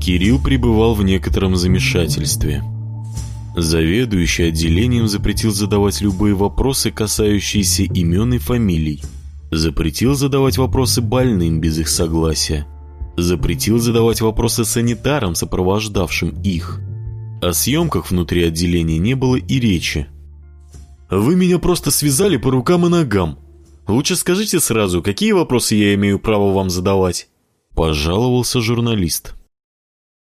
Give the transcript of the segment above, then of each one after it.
Кирилл пребывал в некотором замешательстве. Заведующий отделением запретил задавать любые вопросы, касающиеся имен и фамилий. Запретил задавать вопросы больным без их согласия. Запретил задавать вопросы санитарам, сопровождавшим их. О съемках внутри отделения не было и речи. «Вы меня просто связали по рукам и ногам. Лучше скажите сразу, какие вопросы я имею право вам задавать?» Пожаловался журналист.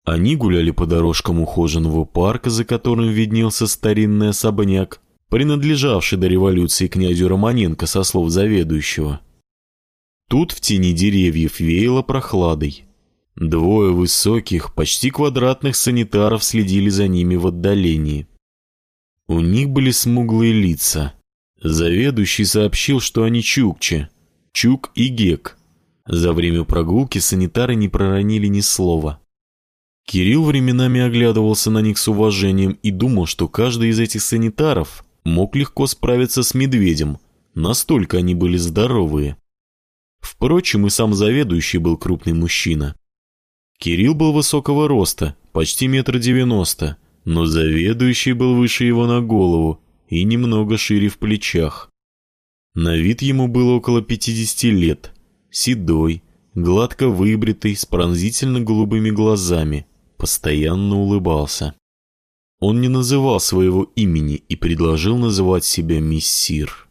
Они гуляли по дорожкам ухоженного парка, за которым виднелся старинный особняк, принадлежавший до революции князю Романенко со слов заведующего. Тут в тени деревьев веяло прохладой. Двое высоких, почти квадратных санитаров следили за ними в отдалении. У них были смуглые лица. Заведующий сообщил, что они чукчи. Чук и гек. За время прогулки санитары не проронили ни слова. Кирилл временами оглядывался на них с уважением и думал, что каждый из этих санитаров мог легко справиться с медведем, настолько они были здоровые. Впрочем, и сам заведующий был крупный мужчина. Кирилл был высокого роста, почти метр девяносто, но заведующий был выше его на голову и немного шире в плечах. На вид ему было около 50 лет, седой, гладко выбритый, с пронзительно голубыми глазами – постоянно улыбался. Он не называл своего имени и предложил называть себя мессир.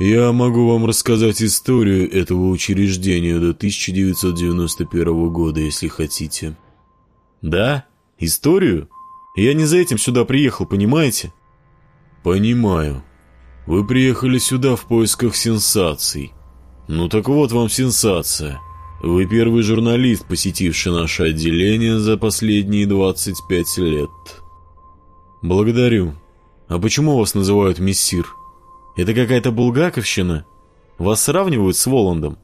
«Я могу вам рассказать историю этого учреждения до 1991 года, если хотите». «Да? Историю? Я не за этим сюда приехал, понимаете?» «Понимаю. Вы приехали сюда в поисках сенсаций. Ну так вот вам сенсация». Вы первый журналист, посетивший наше отделение за последние 25 лет. Благодарю. А почему вас называют мессир? Это какая-то булгаковщина? Вас сравнивают с Воландом?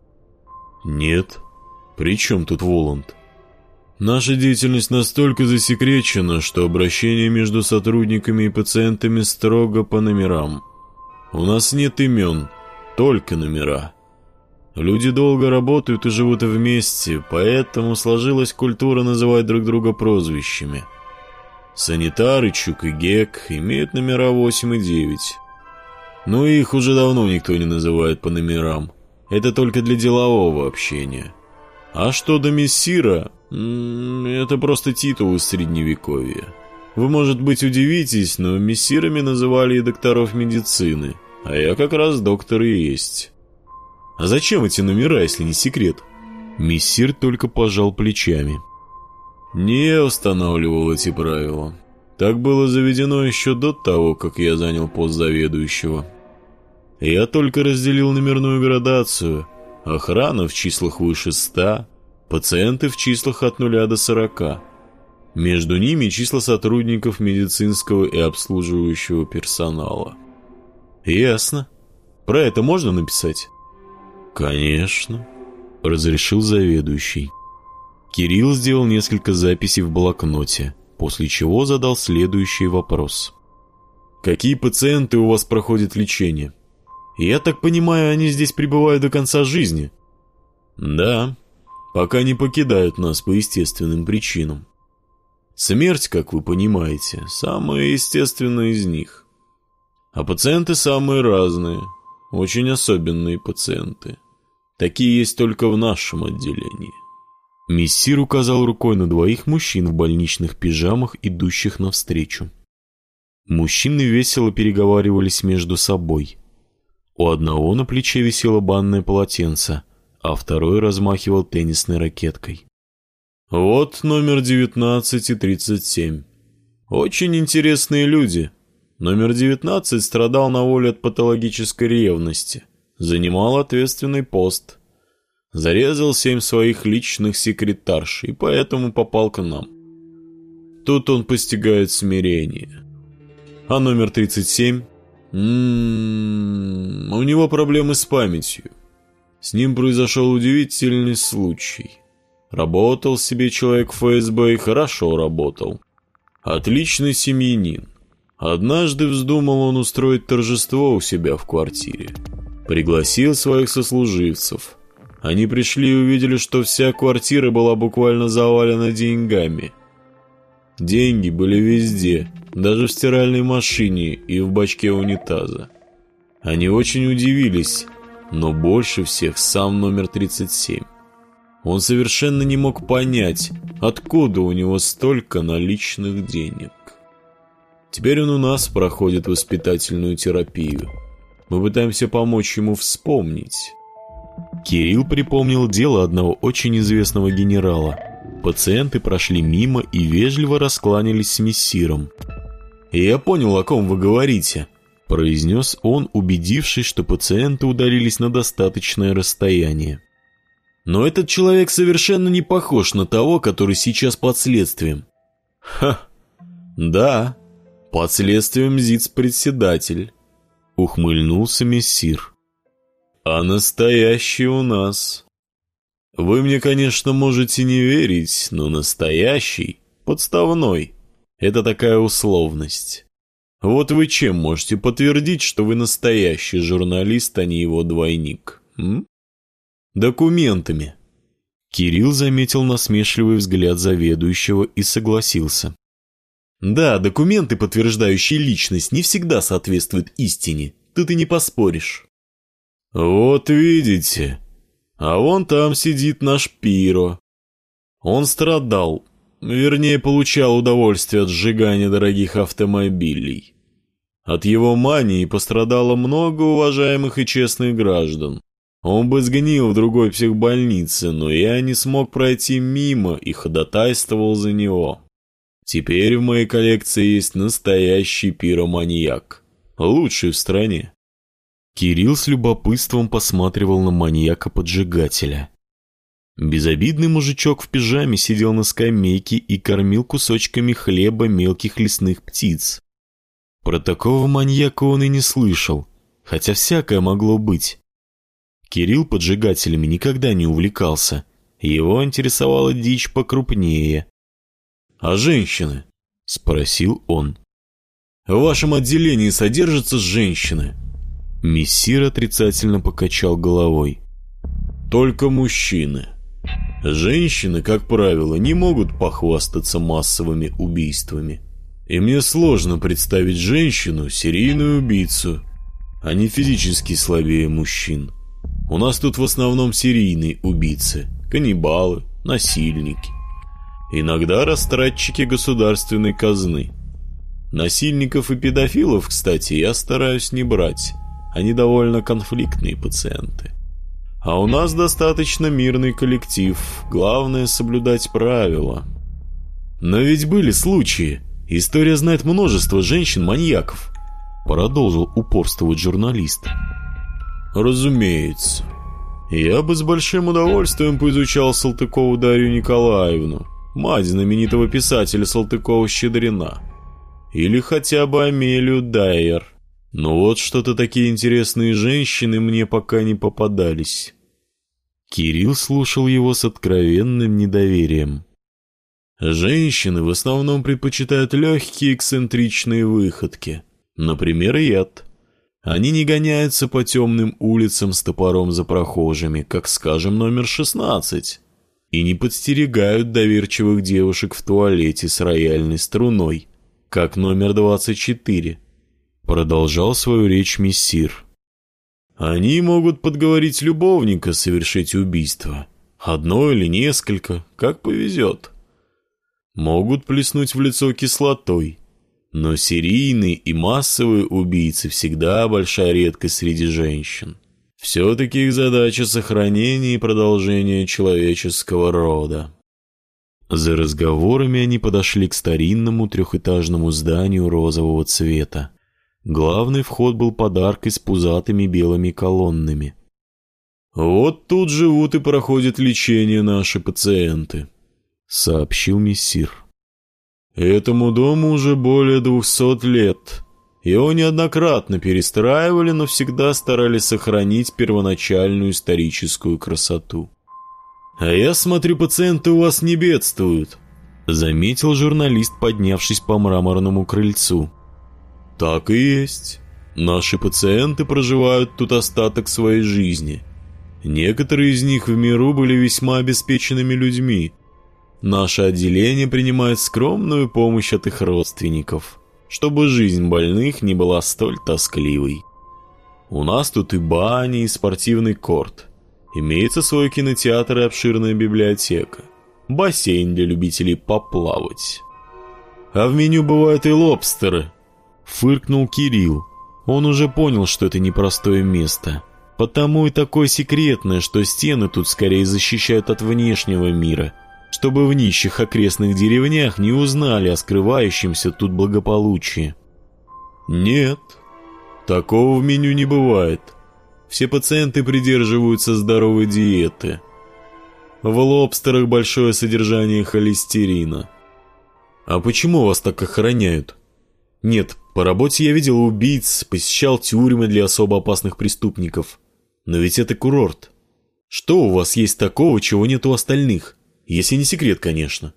Нет. При чем тут Воланд? Наша деятельность настолько засекречена, что обращение между сотрудниками и пациентами строго по номерам. У нас нет имен, только номера. Люди долго работают и живут вместе, поэтому сложилась культура называть друг друга прозвищами. Санитары, Чук и Гек имеют номера 8 и 9. Но их уже давно никто не называет по номерам. Это только для делового общения. А что до мессира, это просто титул из средневековья. Вы, может быть, удивитесь, но мессирами называли и докторов медицины, а я как раз доктор и есть. А зачем эти номера, если не секрет? Мессир только пожал плечами. Не устанавливал эти правила. Так было заведено еще до того, как я занял пост заведующего. Я только разделил номерную градацию. Охрана в числах выше ста, пациенты в числах от нуля до сорока. Между ними числа сотрудников медицинского и обслуживающего персонала. Ясно. Про это можно написать? «Конечно», — разрешил заведующий. Кирилл сделал несколько записей в блокноте, после чего задал следующий вопрос. «Какие пациенты у вас проходят лечение? Я так понимаю, они здесь пребывают до конца жизни?» «Да, пока не покидают нас по естественным причинам. Смерть, как вы понимаете, самая естественная из них. А пациенты самые разные, очень особенные пациенты. Такие есть только в нашем отделении». Мессир указал рукой на двоих мужчин в больничных пижамах, идущих навстречу. Мужчины весело переговаривались между собой. У одного на плече висело банное полотенце, а второй размахивал теннисной ракеткой. «Вот номер 19 и 37. Очень интересные люди. Номер 19 страдал на воле от патологической ревности занимал ответственный пост. Зарезал семь своих личных секретарш и поэтому попал к нам. Тут он постигает смирение. А номер 37? М м-м-м, у него проблемы с памятью. С ним произошел удивительный случай. Работал себе человек в ФСБ и хорошо работал. Отличный семьянин. Однажды вздумал он устроить торжество у себя в квартире пригласил своих сослуживцев. Они пришли и увидели, что вся квартира была буквально завалена деньгами. Деньги были везде, даже в стиральной машине и в бачке унитаза. Они очень удивились, но больше всех сам номер 37. Он совершенно не мог понять, откуда у него столько наличных денег. Теперь он у нас проходит воспитательную терапию. Мы пытаемся помочь ему вспомнить». Кирилл припомнил дело одного очень известного генерала. Пациенты прошли мимо и вежливо раскланялись с мессиром. «Я понял, о ком вы говорите», – произнес он, убедившись, что пациенты удалились на достаточное расстояние. «Но этот человек совершенно не похож на того, который сейчас под следствием». «Ха! Да, под следствием ЗИЦ-председатель. — ухмыльнулся мессир. «А настоящий у нас. Вы мне, конечно, можете не верить, но настоящий — подставной. Это такая условность. Вот вы чем можете подтвердить, что вы настоящий журналист, а не его двойник? М? Документами». Кирилл заметил насмешливый взгляд заведующего и согласился. Да, документы, подтверждающие личность, не всегда соответствуют истине. Тут и не поспоришь. Вот видите. А вон там сидит наш Пиро. Он страдал, вернее, получал удовольствие от сжигания дорогих автомобилей. От его мании пострадало много уважаемых и честных граждан. Он бы сгнил в другой психбольнице, но я не смог пройти мимо и ходатайствовал за него. Теперь в моей коллекции есть настоящий пироманьяк. Лучший в стране. Кирилл с любопытством посматривал на маньяка-поджигателя. Безобидный мужичок в пижаме сидел на скамейке и кормил кусочками хлеба мелких лесных птиц. Про такого маньяка он и не слышал, хотя всякое могло быть. Кирилл поджигателями никогда не увлекался. Его интересовала дичь покрупнее, «А женщины?» – спросил он. «В вашем отделении содержатся женщины?» Мессир отрицательно покачал головой. «Только мужчины. Женщины, как правило, не могут похвастаться массовыми убийствами. И мне сложно представить женщину, серийную убийцу. А Они физически слабее мужчин. У нас тут в основном серийные убийцы, каннибалы, насильники иногда растратчики государственной казны. Насильников и педофилов, кстати, я стараюсь не брать. Они довольно конфликтные пациенты. А у нас достаточно мирный коллектив, главное соблюдать правила. Но ведь были случаи. История знает множество женщин-маньяков. Продолжил упорствовать журналист. Разумеется. Я бы с большим удовольствием поизучал Салтыкову Дарью Николаевну мать знаменитого писателя Салтыкова-Щедрина. Или хотя бы Амелию Дайер. Но вот что-то такие интересные женщины мне пока не попадались. Кирилл слушал его с откровенным недоверием. Женщины в основном предпочитают легкие эксцентричные выходки. Например, яд. Они не гоняются по темным улицам с топором за прохожими, как, скажем, номер 16 и не подстерегают доверчивых девушек в туалете с рояльной струной, как номер 24, продолжал свою речь мессир. Они могут подговорить любовника совершить убийство. Одно или несколько, как повезет. Могут плеснуть в лицо кислотой. Но серийные и массовые убийцы всегда большая редкость среди женщин. Все-таки их задача сохранение и продолжение человеческого рода. За разговорами они подошли к старинному трехэтажному зданию розового цвета. Главный вход был подаркой с пузатыми белыми колоннами. «Вот тут живут и проходят лечение наши пациенты», — сообщил мессир. «Этому дому уже более двухсот лет. Его неоднократно перестраивали, но всегда старались сохранить первоначальную историческую красоту. «А я смотрю, пациенты у вас не бедствуют», — заметил журналист, поднявшись по мраморному крыльцу. «Так и есть. Наши пациенты проживают тут остаток своей жизни. Некоторые из них в миру были весьма обеспеченными людьми. Наше отделение принимает скромную помощь от их родственников» чтобы жизнь больных не была столь тоскливой. У нас тут и бани, и спортивный корт. Имеется свой кинотеатр и обширная библиотека. Бассейн для любителей поплавать. А в меню бывают и лобстеры. Фыркнул Кирилл. Он уже понял, что это непростое место. Потому и такое секретное, что стены тут скорее защищают от внешнего мира – чтобы в нищих окрестных деревнях не узнали о скрывающемся тут благополучии. Нет, такого в меню не бывает. Все пациенты придерживаются здоровой диеты. В лобстерах большое содержание холестерина. А почему вас так охраняют? Нет, по работе я видел убийц, посещал тюрьмы для особо опасных преступников. Но ведь это курорт. Что у вас есть такого, чего нет у остальных? если не секрет, конечно».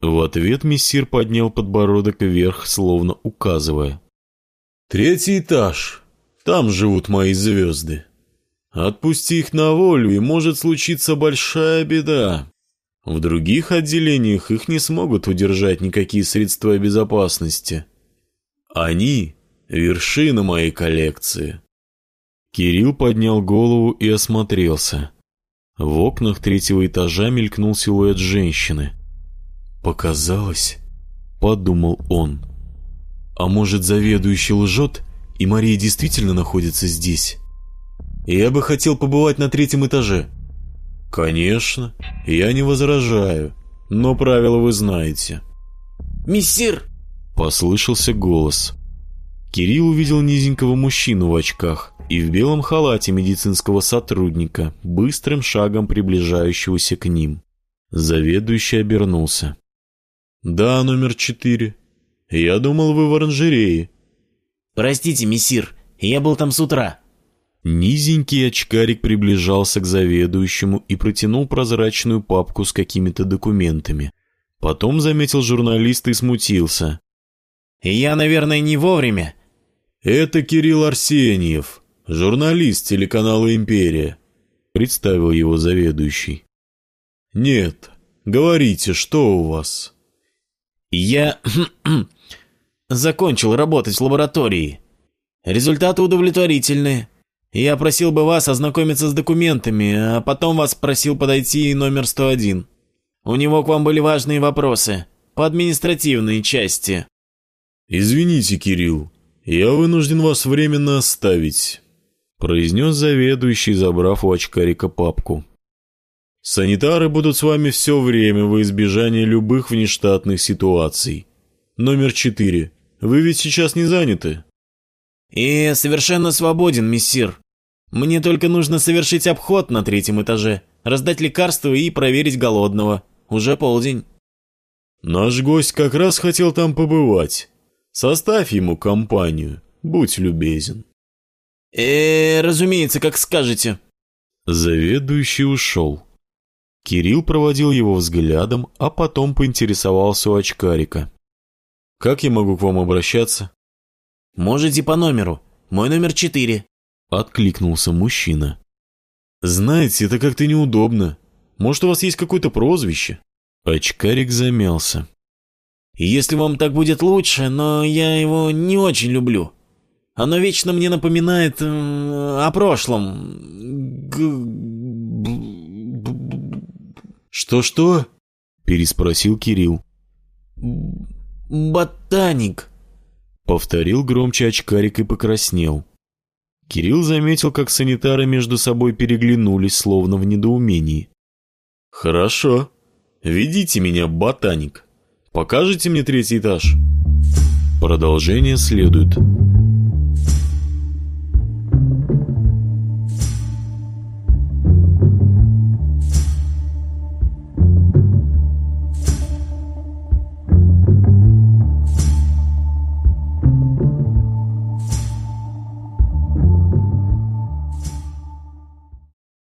В ответ мессир поднял подбородок вверх, словно указывая. «Третий этаж. Там живут мои звезды. Отпусти их на волю, и может случиться большая беда. В других отделениях их не смогут удержать никакие средства безопасности. Они — вершина моей коллекции». Кирилл поднял голову и осмотрелся. В окнах третьего этажа мелькнул силуэт женщины. «Показалось?» — подумал он. «А может, заведующий лжет, и Мария действительно находится здесь?» «Я бы хотел побывать на третьем этаже». «Конечно, я не возражаю, но правила вы знаете». «Мессир!» — послышался голос. Кирилл увидел низенького мужчину в очках — и в белом халате медицинского сотрудника, быстрым шагом приближающегося к ним. Заведующий обернулся. «Да, номер четыре. Я думал, вы в оранжерее». «Простите, мессир, я был там с утра». Низенький очкарик приближался к заведующему и протянул прозрачную папку с какими-то документами. Потом заметил журналист и смутился. «Я, наверное, не вовремя». «Это Кирилл Арсеньев», журналист телеканала «Империя», — представил его заведующий. «Нет, говорите, что у вас?» «Я закончил работать в лаборатории. Результаты удовлетворительны. Я просил бы вас ознакомиться с документами, а потом вас просил подойти номер 101. У него к вам были важные вопросы по административной части». «Извините, Кирилл, я вынужден вас временно оставить» произнес заведующий, забрав у очкарика папку. «Санитары будут с вами все время во избежание любых внештатных ситуаций. Номер четыре. Вы ведь сейчас не заняты?» «И совершенно свободен, мессир. Мне только нужно совершить обход на третьем этаже, раздать лекарства и проверить голодного. Уже полдень». «Наш гость как раз хотел там побывать. Составь ему компанию, будь любезен» э, разумеется, как скажете». Заведующий ушел. Кирилл проводил его взглядом, а потом поинтересовался у очкарика. «Как я могу к вам обращаться?» «Можете по номеру. Мой номер четыре», — откликнулся мужчина. «Знаете, это как-то неудобно. Может, у вас есть какое-то прозвище?» Очкарик замялся. «Если вам так будет лучше, но я его не очень люблю», оно вечно мне напоминает о прошлом. Что-что? Переспросил Кирилл. Ботаник. Повторил громче очкарик и покраснел. Кирилл заметил, как санитары между собой переглянулись, словно в недоумении. «Хорошо. Ведите меня, ботаник. Покажите мне третий этаж?» Продолжение следует.